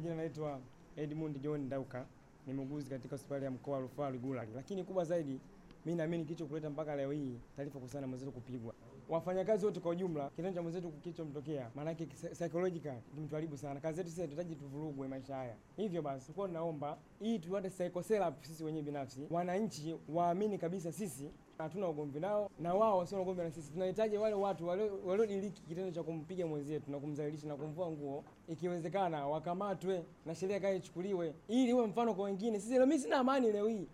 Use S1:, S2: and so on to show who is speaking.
S1: majina naitwa Edmund John Ndauka, ni muuguzi katika hospitali ya mkoa wa rufaa Ligulali. Lakini kubwa zaidi, mimi naamini kicho kuleta mpaka leo hii taarifa kuhusiana na mwenzetu kupigwa, wafanyakazi wote kwa ujumla, kitendo cha mwenzetu kilichomtokea, maana yake psychological kimtuharibu sana. Kazi yetu sisi tunahitaji tuvurugwe maisha haya. Hivyo basi, kwa naomba hii tuate psychotherapy sisi wenyewe binafsi, wananchi waamini kabisa sisi hatuna ugomvi nao na wao wasio na ugomvi na sisi. Tunahitaji wale watu waliodiriki kitendo cha kumpiga mwenzetu na kumdhalilisha na kumvua nguo, ikiwezekana wakamatwe na sheria kali ichukuliwe, ili uwe mfano kwa wengine. Sisi leo, mimi sina amani leo hii,